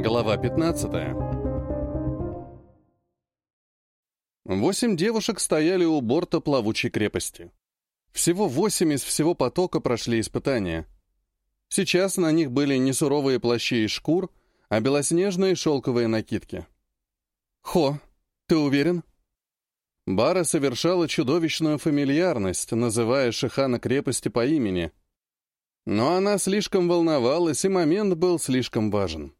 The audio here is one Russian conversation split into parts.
Глава 15 Восемь девушек стояли у борта плавучей крепости. Всего восемь из всего потока прошли испытания. Сейчас на них были не суровые плащи из шкур, а белоснежные шелковые накидки. «Хо, ты уверен?» Бара совершала чудовищную фамильярность, называя Шихана крепости по имени. Но она слишком волновалась, и момент был слишком важен.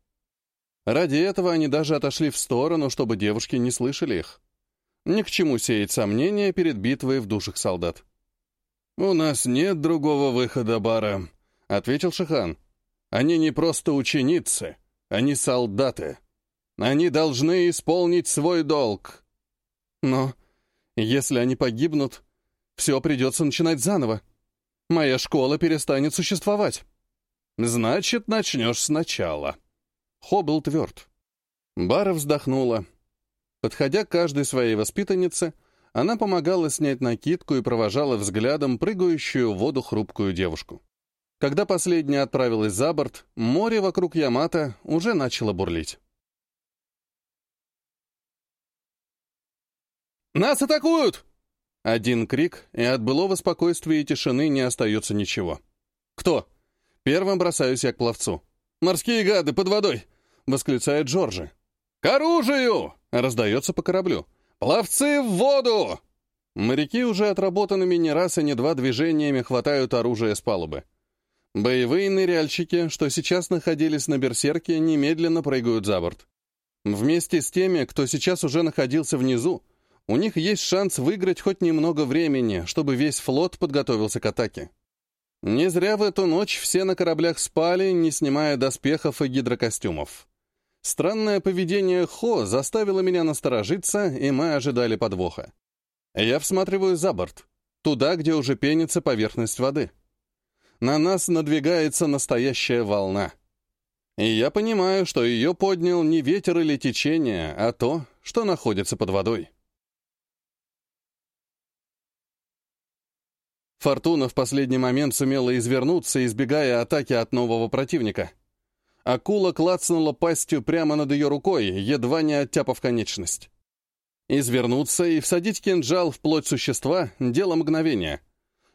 Ради этого они даже отошли в сторону, чтобы девушки не слышали их. Ни к чему сеять сомнения перед битвой в душах солдат. «У нас нет другого выхода, Бара», — ответил Шихан. «Они не просто ученицы, они солдаты. Они должны исполнить свой долг». «Но если они погибнут, все придется начинать заново. Моя школа перестанет существовать». «Значит, начнешь сначала». Хо был тверд. Бара вздохнула. Подходя к каждой своей воспитаннице, она помогала снять накидку и провожала взглядом прыгающую в воду хрупкую девушку. Когда последняя отправилась за борт, море вокруг Ямата уже начало бурлить. «Нас атакуют!» Один крик, и от былого спокойствия и тишины не остается ничего. «Кто?» Первым бросаюсь я к пловцу. «Морские гады под водой!» — восклицает Джорджи. «К оружию!» — раздается по кораблю. «Пловцы в воду!» Моряки уже отработанными не раз и не два движениями хватают оружие с палубы. Боевые ныряльщики, что сейчас находились на берсерке, немедленно прыгают за борт. Вместе с теми, кто сейчас уже находился внизу, у них есть шанс выиграть хоть немного времени, чтобы весь флот подготовился к атаке. Не зря в эту ночь все на кораблях спали, не снимая доспехов и гидрокостюмов. Странное поведение Хо заставило меня насторожиться, и мы ожидали подвоха. Я всматриваюсь за борт, туда, где уже пенится поверхность воды. На нас надвигается настоящая волна. И я понимаю, что ее поднял не ветер или течение, а то, что находится под водой. Фортуна в последний момент сумела извернуться, избегая атаки от нового противника. Акула клацнула пастью прямо над ее рукой, едва не оттяпав конечность. Извернуться и всадить кинжал в плоть существа — дело мгновения.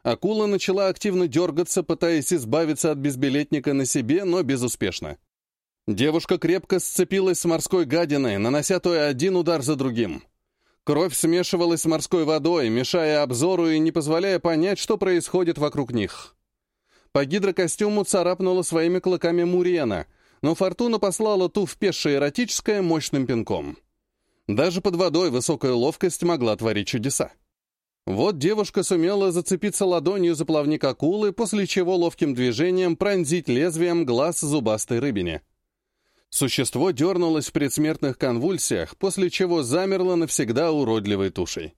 Акула начала активно дергаться, пытаясь избавиться от безбилетника на себе, но безуспешно. Девушка крепко сцепилась с морской гадиной, нанося то и один удар за другим. Кровь смешивалась с морской водой, мешая обзору и не позволяя понять, что происходит вокруг них. По гидрокостюму царапнула своими клыками Мурена, но Фортуна послала ту в пешее эротическое мощным пинком. Даже под водой высокая ловкость могла творить чудеса. Вот девушка сумела зацепиться ладонью за плавник акулы, после чего ловким движением пронзить лезвием глаз зубастой рыбине. Существо дернулось в предсмертных конвульсиях, после чего замерло навсегда уродливой тушей.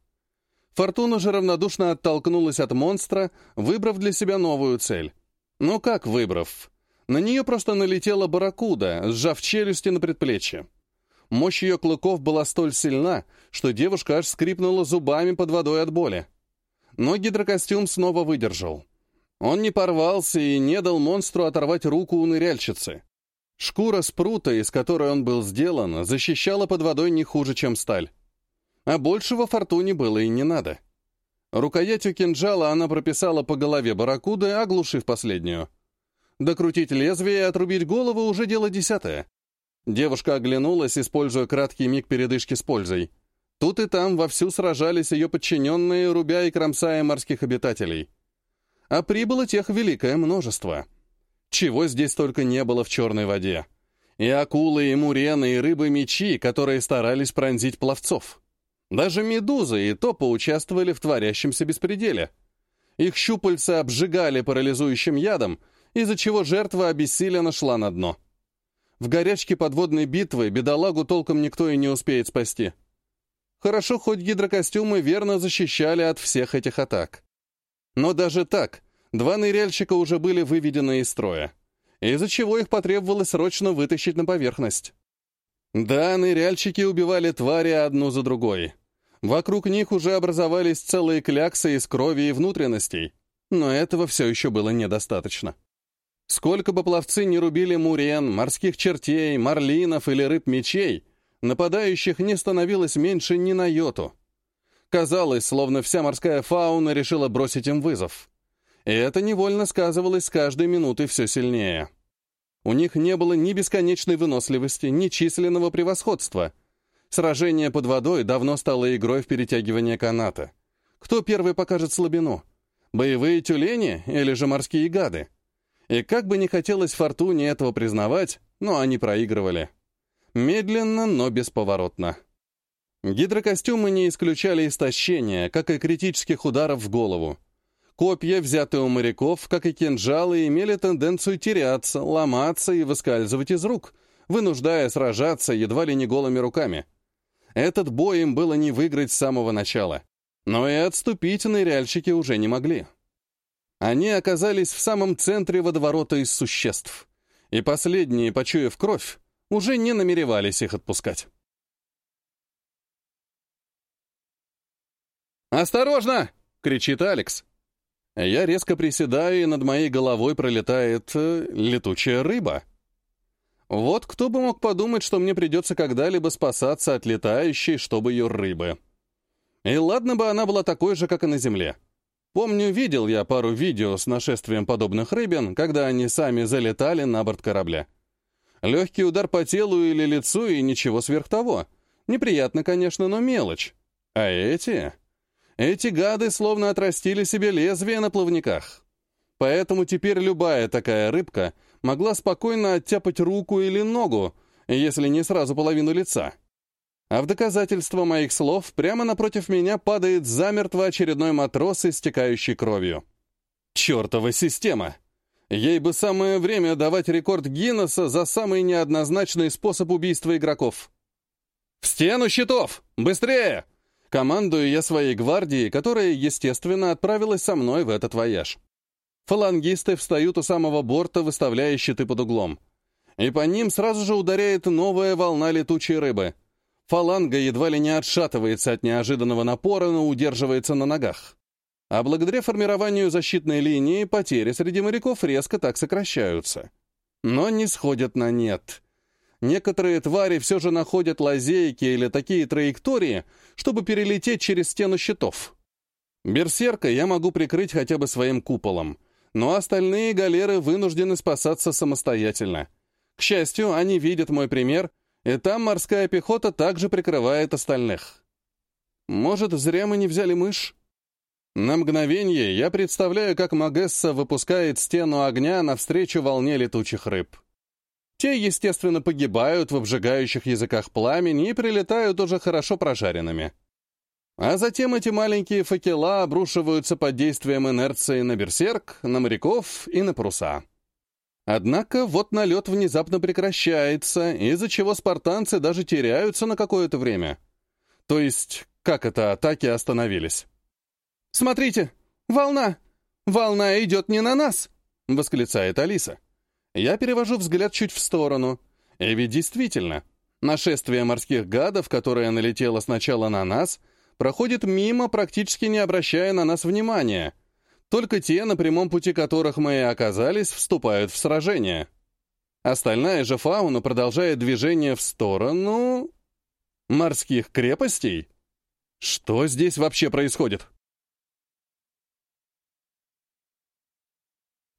Фортуна же равнодушно оттолкнулась от монстра, выбрав для себя новую цель. Ну как выбрав? На нее просто налетела барракуда, сжав челюсти на предплечье. Мощь ее клыков была столь сильна, что девушка аж скрипнула зубами под водой от боли. Но гидрокостюм снова выдержал. Он не порвался и не дал монстру оторвать руку у ныряльщицы. Шкура спрута, из которой он был сделан, защищала под водой не хуже, чем сталь. А большего фортуне было и не надо. Рукоятью кинжала она прописала по голове барракуды, оглушив последнюю. Докрутить лезвие и отрубить голову уже дело десятое. Девушка оглянулась, используя краткий миг передышки с пользой. Тут и там вовсю сражались ее подчиненные, рубя и кромсая морских обитателей. А прибыло тех великое множество. Чего здесь только не было в черной воде. И акулы, и мурены, и рыбы-мечи, которые старались пронзить пловцов. Даже медузы и то поучаствовали в творящемся беспределе. Их щупальца обжигали парализующим ядом — из-за чего жертва обессиленно шла на дно. В горячке подводной битвы бедолагу толком никто и не успеет спасти. Хорошо, хоть гидрокостюмы верно защищали от всех этих атак. Но даже так, два ныряльщика уже были выведены из строя, из-за чего их потребовалось срочно вытащить на поверхность. Да, ныряльщики убивали твари одну за другой. Вокруг них уже образовались целые кляксы из крови и внутренностей, но этого все еще было недостаточно. Сколько бы пловцы не рубили мурен, морских чертей, марлинов или рыб-мечей, нападающих не становилось меньше ни на йоту. Казалось, словно вся морская фауна решила бросить им вызов. И это невольно сказывалось с каждой минутой все сильнее. У них не было ни бесконечной выносливости, ни численного превосходства. Сражение под водой давно стало игрой в перетягивание каната. Кто первый покажет слабину? Боевые тюлени или же морские гады? И как бы не хотелось Фортуне этого признавать, но они проигрывали. Медленно, но бесповоротно. Гидрокостюмы не исключали истощения, как и критических ударов в голову. Копья, взятые у моряков, как и кинжалы, имели тенденцию теряться, ломаться и выскальзывать из рук, вынуждая сражаться едва ли не голыми руками. Этот бой им было не выиграть с самого начала. Но и отступить ныряльщики уже не могли. Они оказались в самом центре водоворота из существ, и последние, почуяв кровь, уже не намеревались их отпускать. «Осторожно!» — кричит Алекс. Я резко приседаю, и над моей головой пролетает э, летучая рыба. Вот кто бы мог подумать, что мне придется когда-либо спасаться от летающей, чтобы ее рыбы. И ладно бы она была такой же, как и на Земле. Помню, видел я пару видео с нашествием подобных рыбин, когда они сами залетали на борт корабля. Легкий удар по телу или лицу и ничего сверх того. Неприятно, конечно, но мелочь. А эти... Эти гады словно отрастили себе лезвие на плавниках. Поэтому теперь любая такая рыбка могла спокойно оттяпать руку или ногу, если не сразу половину лица. А в доказательство моих слов прямо напротив меня падает замертво очередной матрос, истекающий кровью. Чертова система! Ей бы самое время давать рекорд Гиннесса за самый неоднозначный способ убийства игроков. «В стену щитов! Быстрее!» Командую я своей гвардией, которая, естественно, отправилась со мной в этот вояж. Фалангисты встают у самого борта, выставляя щиты под углом. И по ним сразу же ударяет новая волна летучей рыбы — Фаланга едва ли не отшатывается от неожиданного напора, но удерживается на ногах. А благодаря формированию защитной линии потери среди моряков резко так сокращаются. Но не сходят на нет. Некоторые твари все же находят лазейки или такие траектории, чтобы перелететь через стену щитов. Берсерка я могу прикрыть хотя бы своим куполом, но остальные галеры вынуждены спасаться самостоятельно. К счастью, они видят мой пример — и там морская пехота также прикрывает остальных. Может, зря мы не взяли мышь? На мгновение я представляю, как Магесса выпускает стену огня навстречу волне летучих рыб. Те, естественно, погибают в обжигающих языках пламени и прилетают уже хорошо прожаренными. А затем эти маленькие факела обрушиваются под действием инерции на берсерк, на моряков и на паруса. Однако вот налет внезапно прекращается, из-за чего спартанцы даже теряются на какое-то время. То есть, как это атаки остановились? «Смотрите! Волна! Волна идет не на нас!» — восклицает Алиса. Я перевожу взгляд чуть в сторону. И ведь действительно, нашествие морских гадов, которое налетело сначала на нас, проходит мимо, практически не обращая на нас внимания — только те, на прямом пути которых мы и оказались, вступают в сражение. Остальная же фауна продолжает движение в сторону... морских крепостей? Что здесь вообще происходит?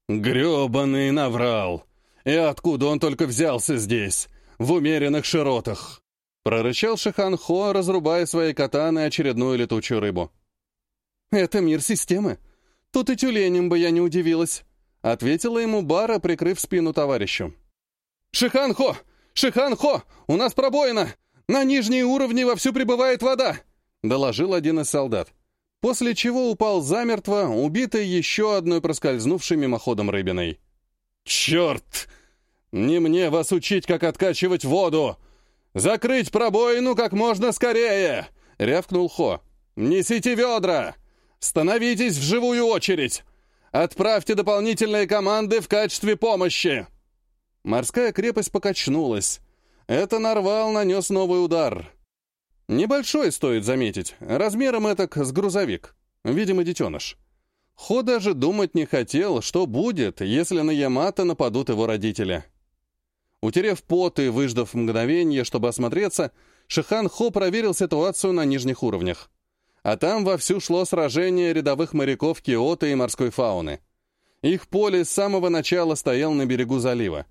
Грёбаный наврал! И откуда он только взялся здесь, в умеренных широтах? Прорычал Шихан Хо, разрубая своей катаной очередную летучую рыбу. «Это мир системы», «Тут и тюленем бы я не удивилась», — ответила ему Бара, прикрыв спину товарищу. «Шихан-хо! Шихан-хо! У нас пробоина! На нижние уровни вовсю прибывает вода!» — доложил один из солдат. После чего упал замертво, убитый еще одной проскользнувшей мимоходом рыбиной. «Черт! Не мне вас учить, как откачивать воду! Закрыть пробоину как можно скорее!» — рявкнул Хо. «Несите ведра!» Становитесь в живую очередь! Отправьте дополнительные команды в качестве помощи!» Морская крепость покачнулась. Это Нарвал нанес новый удар. Небольшой, стоит заметить, размером этак с грузовик. Видимо, детеныш. Хо даже думать не хотел, что будет, если на Ямато нападут его родители. Утерев пот и выждав мгновение, чтобы осмотреться, Шихан Хо проверил ситуацию на нижних уровнях. А там вовсю шло сражение рядовых моряков Киота и морской фауны. Их поле с самого начала стоял на берегу залива.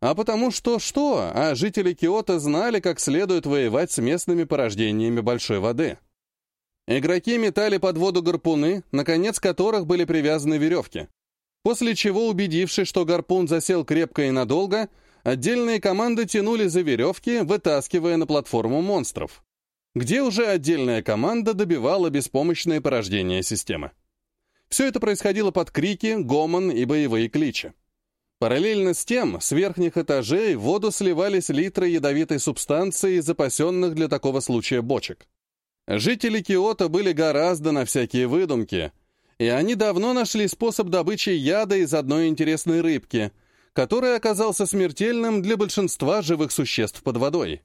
А потому что что, а жители Киота знали, как следует воевать с местными порождениями большой воды. Игроки метали под воду гарпуны, на конец которых были привязаны веревки. После чего, убедившись, что гарпун засел крепко и надолго, отдельные команды тянули за веревки, вытаскивая на платформу монстров, где уже отдельная команда добивала беспомощные порождения системы. Все это происходило под крики, гомон и боевые кличи. Параллельно с тем, с верхних этажей в воду сливались литры ядовитой субстанции, запасенных для такого случая бочек. Жители Киота были гораздо на всякие выдумки, и они давно нашли способ добычи яда из одной интересной рыбки, который оказался смертельным для большинства живых существ под водой.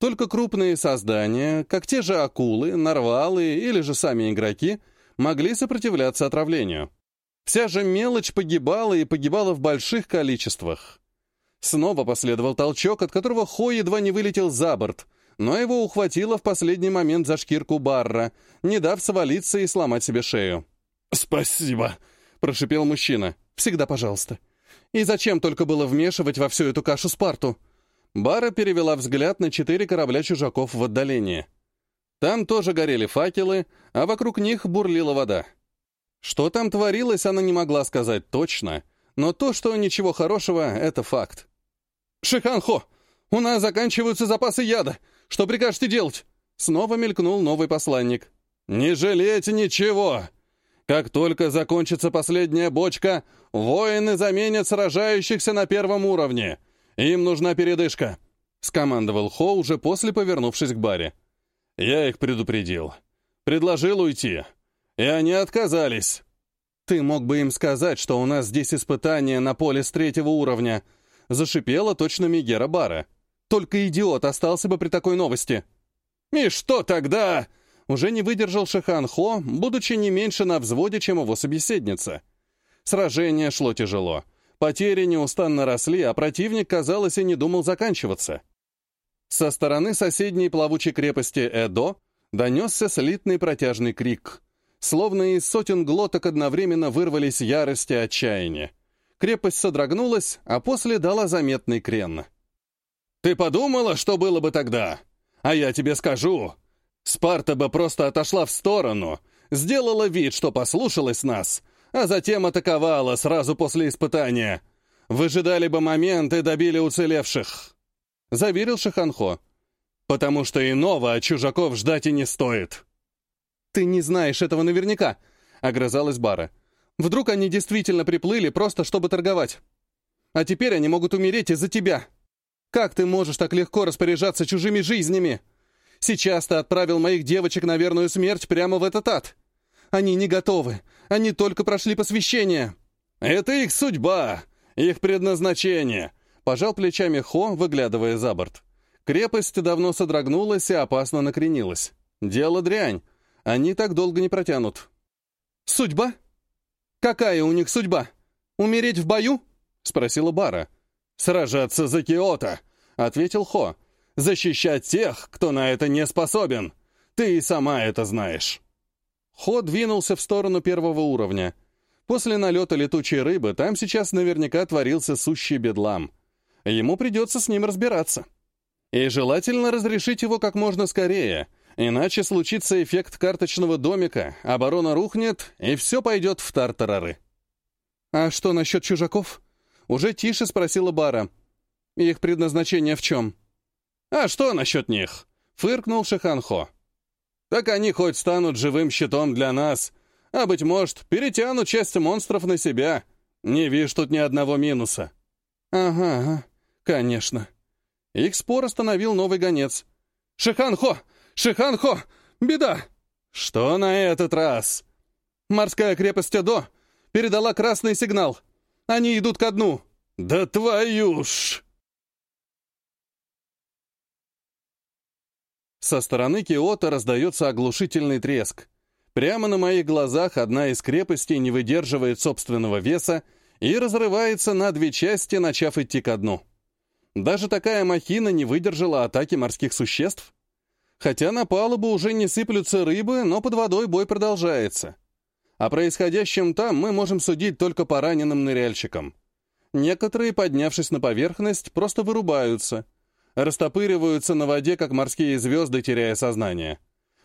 Только крупные создания, как те же акулы, нарвалы или же сами игроки, могли сопротивляться отравлению. Вся же мелочь погибала и погибала в больших количествах. Снова последовал толчок, от которого Хо едва не вылетел за борт, но его ухватило в последний момент за шкирку Барра, не дав свалиться и сломать себе шею. «Спасибо», — прошипел мужчина. «Всегда пожалуйста. И зачем только было вмешивать во всю эту кашу Спарту?» Бара перевела взгляд на четыре корабля чужаков в отдалении. Там тоже горели факелы, а вокруг них бурлила вода. Что там творилось, она не могла сказать точно, но то, что ничего хорошего, это факт. «Шиханхо, у нас заканчиваются запасы яда. Что прикажете делать?» Снова мелькнул новый посланник. «Не жалейте ничего. Как только закончится последняя бочка, воины заменят сражающихся на первом уровне. Им нужна передышка», — скомандовал Хо, уже после повернувшись к баре. «Я их предупредил. Предложил уйти. И они отказались. Ты мог бы им сказать, что у нас здесь испытание на поле с третьего уровня. Зашипела точно Мегера Бара. Только идиот остался бы при такой новости. И что тогда? Уже не выдержал Шахан Хо, будучи не меньше на взводе, чем его собеседница. Сражение шло тяжело. Потери неустанно росли, а противник, казалось, и не думал заканчиваться. Со стороны соседней плавучей крепости Эдо донесся слитный протяжный крик. Словно из сотен глоток одновременно вырвались ярость и отчаяние. Крепость содрогнулась, а после дала заметный крен. «Ты подумала, что было бы тогда? А я тебе скажу. Спарта бы просто отошла в сторону, сделала вид, что послушалась нас, а затем атаковала сразу после испытания. Выжидали бы момент и добили уцелевших», — заверил Шаханхо. «Потому что иного от чужаков ждать и не стоит». «Ты не знаешь этого наверняка», — огрызалась Бара. «Вдруг они действительно приплыли просто, чтобы торговать? А теперь они могут умереть из-за тебя. Как ты можешь так легко распоряжаться чужими жизнями? Сейчас ты отправил моих девочек на верную смерть прямо в этот ад. Они не готовы, они только прошли посвящение». «Это их судьба, их предназначение», — пожал плечами Хо, выглядывая за борт. Крепость давно содрогнулась и опасно накренилась. Дело дрянь, они так долго не протянут. «Судьба? Какая у них судьба? Умереть в бою?» — спросила Бара. «Сражаться за Киото», — ответил Хо. «Защищать тех, кто на это не способен. Ты и сама это знаешь». Хо двинулся в сторону первого уровня. После налета летучей рыбы там сейчас наверняка творился сущий бедлам. Ему придется с ним разбираться. И желательно разрешить его как можно скорее — Иначе случится эффект карточного домика, оборона рухнет, и все пойдет в тартарары. «А что насчет чужаков?» Уже тише спросила Бара. «Их предназначение в чем?» «А что насчет них?» — фыркнул Шиханхо. «Так они хоть станут живым щитом для нас, а, быть может, перетянут часть монстров на себя. Не вижу тут ни одного минуса». «Ага, конечно». Их спор остановил новый гонец. «Шиханхо, Шиханхо! Беда!» «Что на этот раз?» «Морская крепость Эдо передала красный сигнал. Они идут ко дну». «Да твою ж!» Со стороны Киота раздается оглушительный треск. Прямо на моих глазах одна из крепостей не выдерживает собственного веса и разрывается на две части, начав идти ко дну. Даже такая махина не выдержала атаки морских существ. Хотя на палубу уже не сыплются рыбы, но под водой бой продолжается. О происходящем там мы можем судить только по раненым ныряльщикам. Некоторые, поднявшись на поверхность, просто вырубаются, растопыриваются на воде, как морские звезды, теряя сознание.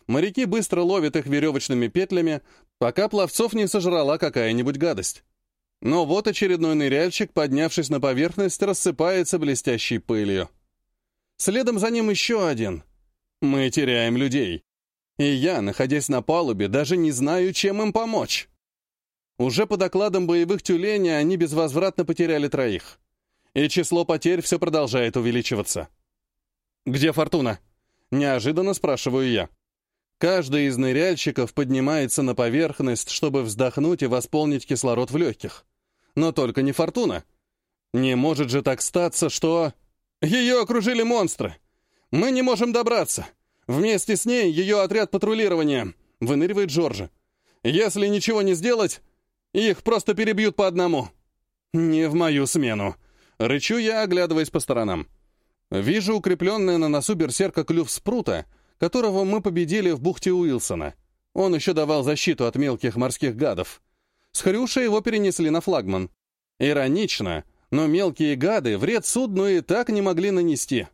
Моряки быстро ловят их веревочными петлями, пока пловцов не сожрала какая-нибудь гадость. Но вот очередной ныряльщик, поднявшись на поверхность, рассыпается блестящей пылью. Следом за ним еще один. Мы теряем людей. И я, находясь на палубе, даже не знаю, чем им помочь. Уже по докладам боевых тюленей они безвозвратно потеряли троих. И число потерь все продолжает увеличиваться. «Где Фортуна?» — неожиданно спрашиваю я. Каждый из ныряльщиков поднимается на поверхность, чтобы вздохнуть и восполнить кислород в легких. Но только не Фортуна. Не может же так статься, что... Ее окружили монстры. Мы не можем добраться. Вместе с ней ее отряд патрулирования. Выныривает Джорджа. Если ничего не сделать, их просто перебьют по одному. Не в мою смену. Рычу я, оглядываясь по сторонам. Вижу укрепленное на носу берсерка клюв спрута, которого мы победили в бухте Уилсона. Он еще давал защиту от мелких морских гадов. С Хрюша его перенесли на флагман. Иронично, но мелкие гады вред судну и так не могли нанести.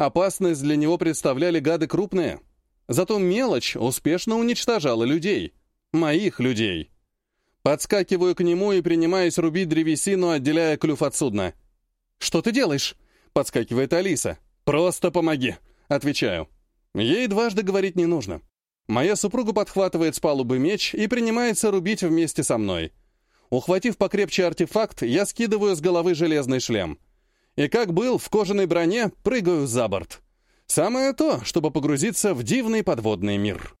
Опасность для него представляли гады крупные. Зато мелочь успешно уничтожала людей. Моих людей. Подскакиваю к нему и принимаюсь рубить древесину, отделяя клюв от судна. «Что ты делаешь?» — подскакивает Алиса. «Просто помоги», — отвечаю. Ей дважды говорить не нужно. Моя супруга подхватывает с палубы меч и принимается рубить вместе со мной. Ухватив покрепче артефакт, я скидываю с головы железный шлем. И как был в кожаной броне, прыгаю за борт. Самое то, чтобы погрузиться в дивный подводный мир.